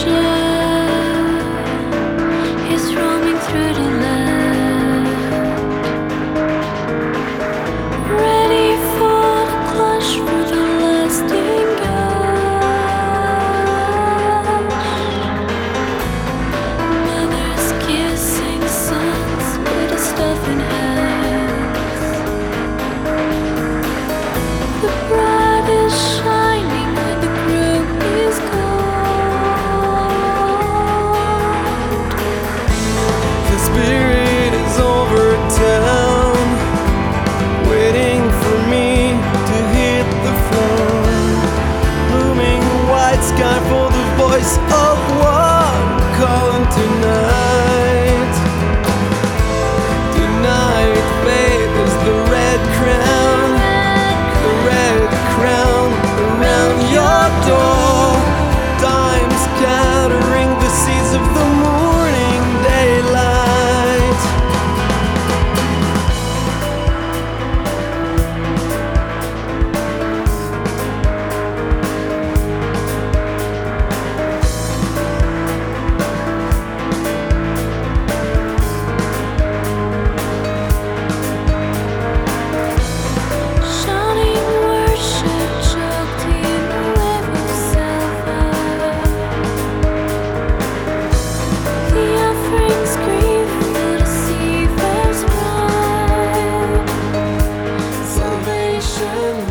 说。真。